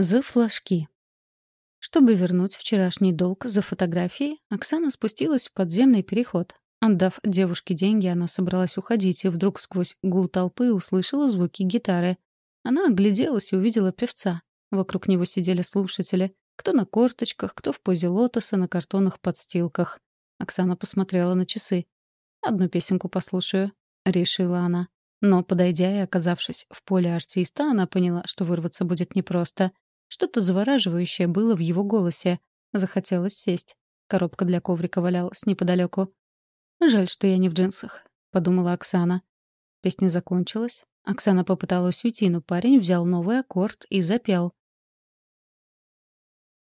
За флажки. Чтобы вернуть вчерашний долг за фотографии, Оксана спустилась в подземный переход. Отдав девушке деньги, она собралась уходить, и вдруг сквозь гул толпы услышала звуки гитары. Она огляделась и увидела певца. Вокруг него сидели слушатели. Кто на корточках, кто в позе лотоса на картонных подстилках. Оксана посмотрела на часы. «Одну песенку послушаю», — решила она. Но, подойдя и оказавшись в поле артиста, она поняла, что вырваться будет непросто. Что-то завораживающее было в его голосе. Захотелось сесть. Коробка для коврика валялась неподалеку. «Жаль, что я не в джинсах», — подумала Оксана. Песня закончилась. Оксана попыталась уйти, но парень взял новый аккорд и запел.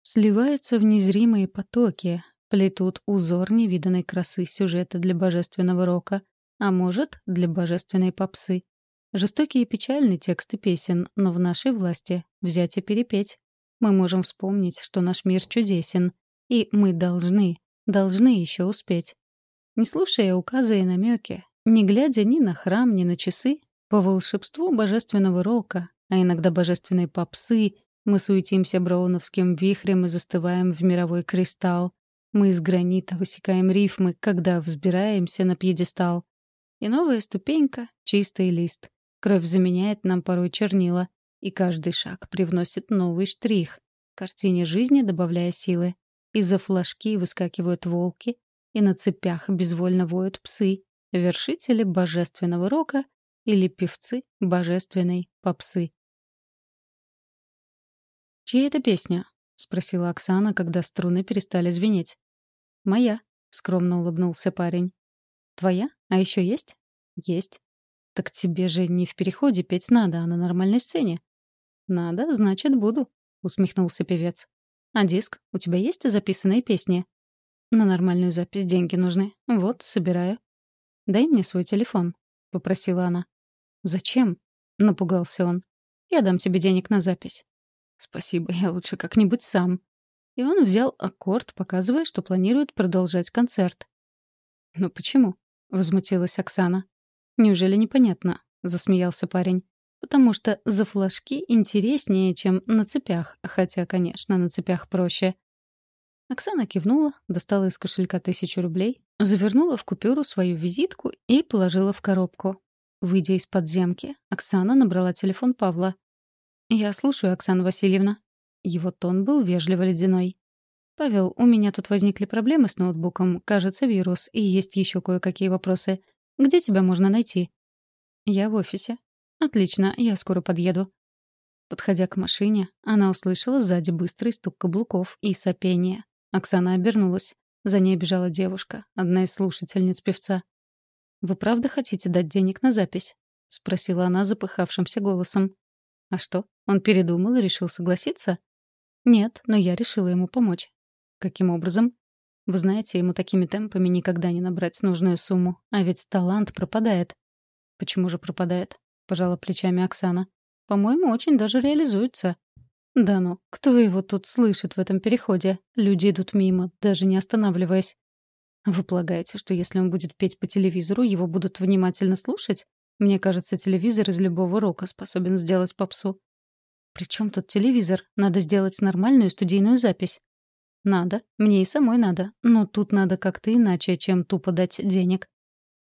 Сливаются в незримые потоки, плетут узор невиданной красы сюжета для божественного рока, а может, для божественной попсы. Жестокие и печальные тексты песен, но в нашей власти взять и перепеть. Мы можем вспомнить, что наш мир чудесен, и мы должны, должны еще успеть. Не слушая указы и намеки, не глядя ни на храм, ни на часы, по волшебству божественного рока, а иногда божественной попсы, мы суетимся броуновским вихрем и застываем в мировой кристалл. Мы из гранита высекаем рифмы, когда взбираемся на пьедестал. И новая ступенька — чистый лист. Кровь заменяет нам порой чернила, и каждый шаг привносит новый штрих, картине жизни добавляя силы. Из-за флажки выскакивают волки, и на цепях безвольно воют псы, вершители божественного рока или певцы божественной попсы. «Чья это песня?» — спросила Оксана, когда струны перестали звенеть. «Моя», — скромно улыбнулся парень. «Твоя? А еще есть?» «Есть». «Так тебе же не в переходе петь надо, а на нормальной сцене». «Надо, значит, буду», — усмехнулся певец. «А диск? У тебя есть записанные песни?» «На нормальную запись деньги нужны. Вот, собираю». «Дай мне свой телефон», — попросила она. «Зачем?» — напугался он. «Я дам тебе денег на запись». «Спасибо, я лучше как-нибудь сам». И он взял аккорд, показывая, что планирует продолжать концерт. «Но почему?» — возмутилась Оксана. «Неужели непонятно?» — засмеялся парень. «Потому что за флажки интереснее, чем на цепях, хотя, конечно, на цепях проще». Оксана кивнула, достала из кошелька тысячу рублей, завернула в купюру свою визитку и положила в коробку. Выйдя из подземки, Оксана набрала телефон Павла. «Я слушаю, Оксана Васильевна». Его тон был вежливо ледяной. «Павел, у меня тут возникли проблемы с ноутбуком, кажется, вирус, и есть еще кое-какие вопросы. Где тебя можно найти?» «Я в офисе». «Отлично, я скоро подъеду». Подходя к машине, она услышала сзади быстрый стук каблуков и сопение. Оксана обернулась. За ней бежала девушка, одна из слушательниц певца. «Вы правда хотите дать денег на запись?» — спросила она запыхавшимся голосом. «А что, он передумал и решил согласиться?» «Нет, но я решила ему помочь. Каким образом? Вы знаете, ему такими темпами никогда не набрать нужную сумму, а ведь талант пропадает. Почему же пропадает? Пожала плечами Оксана. По-моему, очень даже реализуется. Да ну, кто его тут слышит в этом переходе? Люди идут мимо, даже не останавливаясь. Вы полагаете, что если он будет петь по телевизору, его будут внимательно слушать? Мне кажется, телевизор из любого рока способен сделать попсу. При чем тут телевизор? Надо сделать нормальную студийную запись. «Надо. Мне и самой надо. Но тут надо как-то иначе, чем тупо дать денег».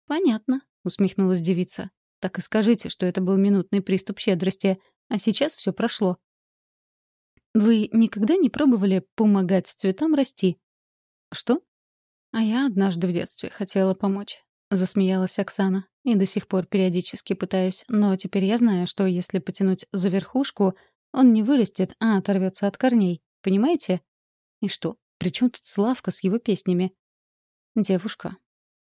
«Понятно», — усмехнулась девица. «Так и скажите, что это был минутный приступ щедрости, а сейчас все прошло». «Вы никогда не пробовали помогать цветам расти?» «Что?» «А я однажды в детстве хотела помочь», — засмеялась Оксана. «И до сих пор периодически пытаюсь. Но теперь я знаю, что если потянуть за верхушку, он не вырастет, а оторвется от корней. Понимаете? И что, при чем тут Славка с его песнями? Девушка.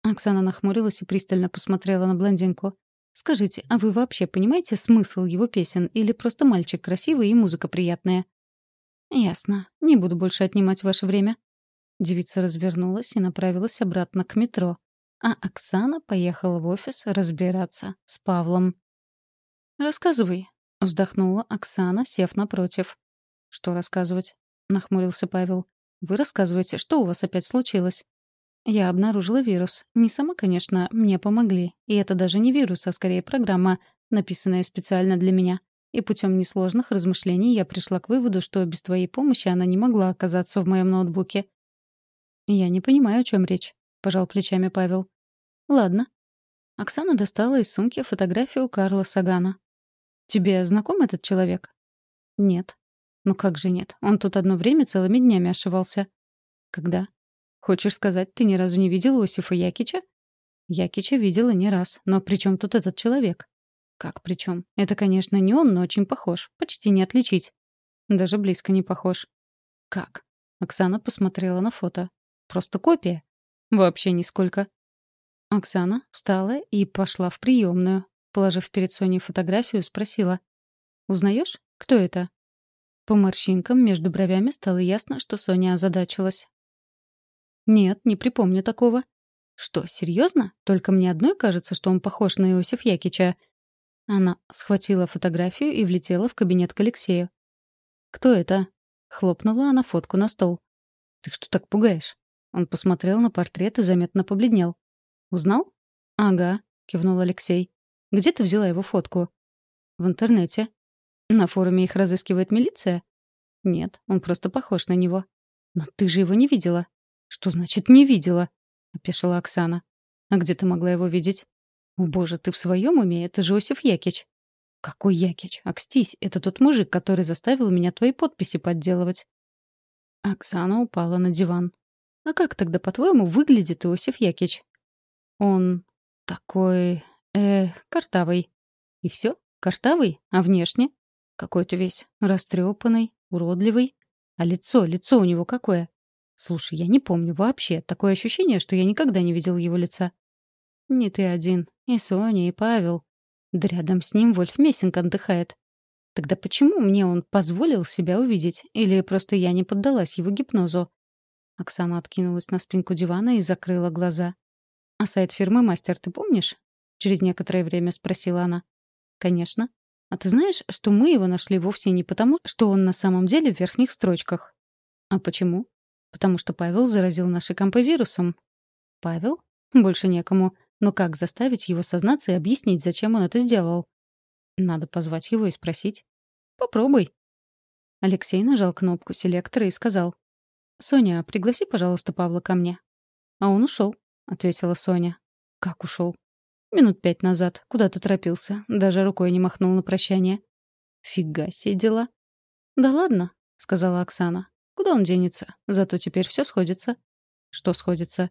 Оксана нахмурилась и пристально посмотрела на блондинку. «Скажите, а вы вообще понимаете смысл его песен или просто мальчик красивый и музыка приятная?» «Ясно. Не буду больше отнимать ваше время». Девица развернулась и направилась обратно к метро. А Оксана поехала в офис разбираться с Павлом. «Рассказывай», — вздохнула Оксана, сев напротив. «Что рассказывать?» — нахмурился Павел. «Вы рассказываете, что у вас опять случилось?» «Я обнаружила вирус. Не сама, конечно, мне помогли. И это даже не вирус, а скорее программа, написанная специально для меня. и путем несложных размышлений я пришла к выводу, что без твоей помощи она не могла оказаться в моем ноутбуке. «Я не понимаю, о чем речь», — пожал плечами Павел. «Ладно». Оксана достала из сумки фотографию Карла Сагана. «Тебе знаком этот человек?» «Нет». «Ну как же нет? Он тут одно время целыми днями ошивался». «Когда?» «Хочешь сказать, ты ни разу не видел Осифа Якича?» «Якича видела не раз. Но при чем тут этот человек?» Как причем? Это, конечно, не он, но очень похож. Почти не отличить. Даже близко не похож. Как? Оксана посмотрела на фото. Просто копия. Вообще нисколько. Оксана встала и пошла в приемную. Положив перед Соней фотографию, спросила. «Узнаешь? Кто это?» По морщинкам между бровями стало ясно, что Соня озадачилась. «Нет, не припомню такого». «Что, серьезно? Только мне одной кажется, что он похож на Иосиф Якича. Она схватила фотографию и влетела в кабинет к Алексею. «Кто это?» — хлопнула она фотку на стол. «Ты что так пугаешь?» Он посмотрел на портрет и заметно побледнел. «Узнал?» «Ага», — кивнул Алексей. «Где ты взяла его фотку?» «В интернете». «На форуме их разыскивает милиция?» «Нет, он просто похож на него». «Но ты же его не видела». «Что значит «не видела»?» — опешила Оксана. «А где ты могла его видеть?» «О, боже, ты в своем уме? Это же Осиф Якич». «Какой Якич? Акстись, это тот мужик, который заставил меня твои подписи подделывать». Оксана упала на диван. «А как тогда, по-твоему, выглядит Иосиф Якич?» «Он такой... э... картавый». «И все? Картавый? А внешне?» «Какой-то весь растрепанный, уродливый. А лицо, лицо у него какое?» «Слушай, я не помню вообще. Такое ощущение, что я никогда не видел его лица». «Не ты один. И Соня, и Павел. Да рядом с ним Вольф Мессинг отдыхает. Тогда почему мне он позволил себя увидеть? Или просто я не поддалась его гипнозу?» Оксана откинулась на спинку дивана и закрыла глаза. «А сайт фирмы «Мастер» ты помнишь?» Через некоторое время спросила она. «Конечно. А ты знаешь, что мы его нашли вовсе не потому, что он на самом деле в верхних строчках?» «А почему?» «Потому что Павел заразил наши компы вирусом». «Павел? Больше некому. Но как заставить его сознаться и объяснить, зачем он это сделал? Надо позвать его и спросить. «Попробуй». Алексей нажал кнопку селектора и сказал. «Соня, пригласи, пожалуйста, Павла ко мне». «А он ушел», — ответила Соня. «Как ушел?» «Минут пять назад. Куда-то торопился. Даже рукой не махнул на прощание». «Фига себе дела». «Да ладно», — сказала Оксана. «Куда он денется? Зато теперь все сходится». «Что сходится?»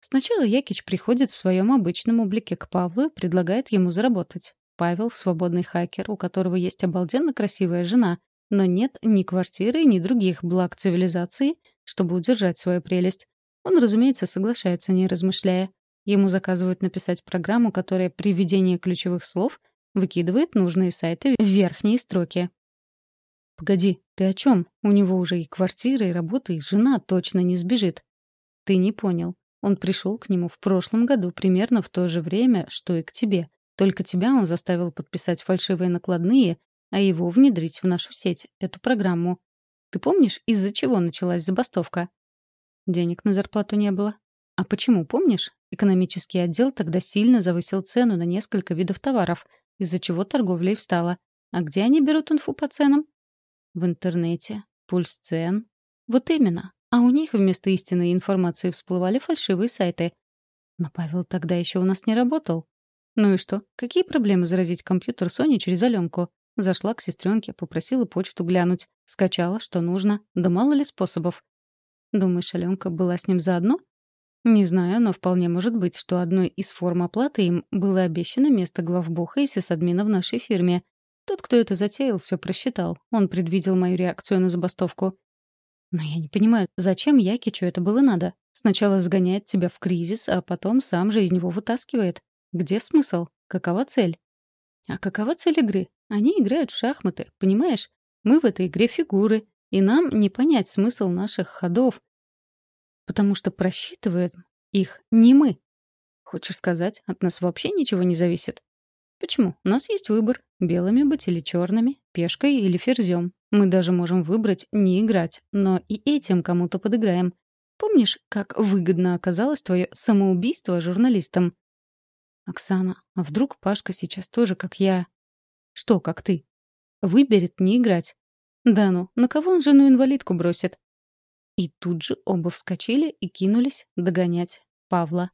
Сначала Якич приходит в своем обычном облике к Павлу и предлагает ему заработать. Павел — свободный хакер, у которого есть обалденно красивая жена, но нет ни квартиры, ни других благ цивилизации, чтобы удержать свою прелесть. Он, разумеется, соглашается, не размышляя. Ему заказывают написать программу, которая при введении ключевых слов выкидывает нужные сайты в верхние строки. «Погоди, ты о чем? У него уже и квартира, и работа, и жена точно не сбежит». «Ты не понял. Он пришел к нему в прошлом году примерно в то же время, что и к тебе. Только тебя он заставил подписать фальшивые накладные, а его внедрить в нашу сеть, эту программу. Ты помнишь, из-за чего началась забастовка? Денег на зарплату не было. А почему, помнишь? Экономический отдел тогда сильно завысил цену на несколько видов товаров, из-за чего торговля и встала. А где они берут инфу по ценам? В интернете. Пульс цен. Вот именно. А у них вместо истинной информации всплывали фальшивые сайты. Но Павел тогда еще у нас не работал. Ну и что? Какие проблемы заразить компьютер Сони через Аленку? Зашла к сестренке, попросила почту глянуть. Скачала, что нужно. Да мало ли способов. Думаешь, Аленка была с ним заодно? Не знаю, но вполне может быть, что одной из форм оплаты им было обещано место главбуха и сисадмина в нашей фирме. Тот, кто это затеял, все просчитал. Он предвидел мою реакцию на забастовку. Но я не понимаю, зачем Якичу это было надо? Сначала сгоняет тебя в кризис, а потом сам же из него вытаскивает. Где смысл? Какова цель? А какова цель игры? Они играют в шахматы, понимаешь? Мы в этой игре фигуры, и нам не понять смысл наших ходов. Потому что просчитывают их не мы. Хочешь сказать, от нас вообще ничего не зависит? Почему? У нас есть выбор. Белыми быть или черными, пешкой или ферзем. Мы даже можем выбрать не играть, но и этим кому-то подыграем. Помнишь, как выгодно оказалось твое самоубийство журналистам? Оксана, а вдруг Пашка сейчас тоже как я? Что, как ты? Выберет не играть. Да ну, на кого он жену-инвалидку бросит? И тут же оба вскочили и кинулись догонять Павла.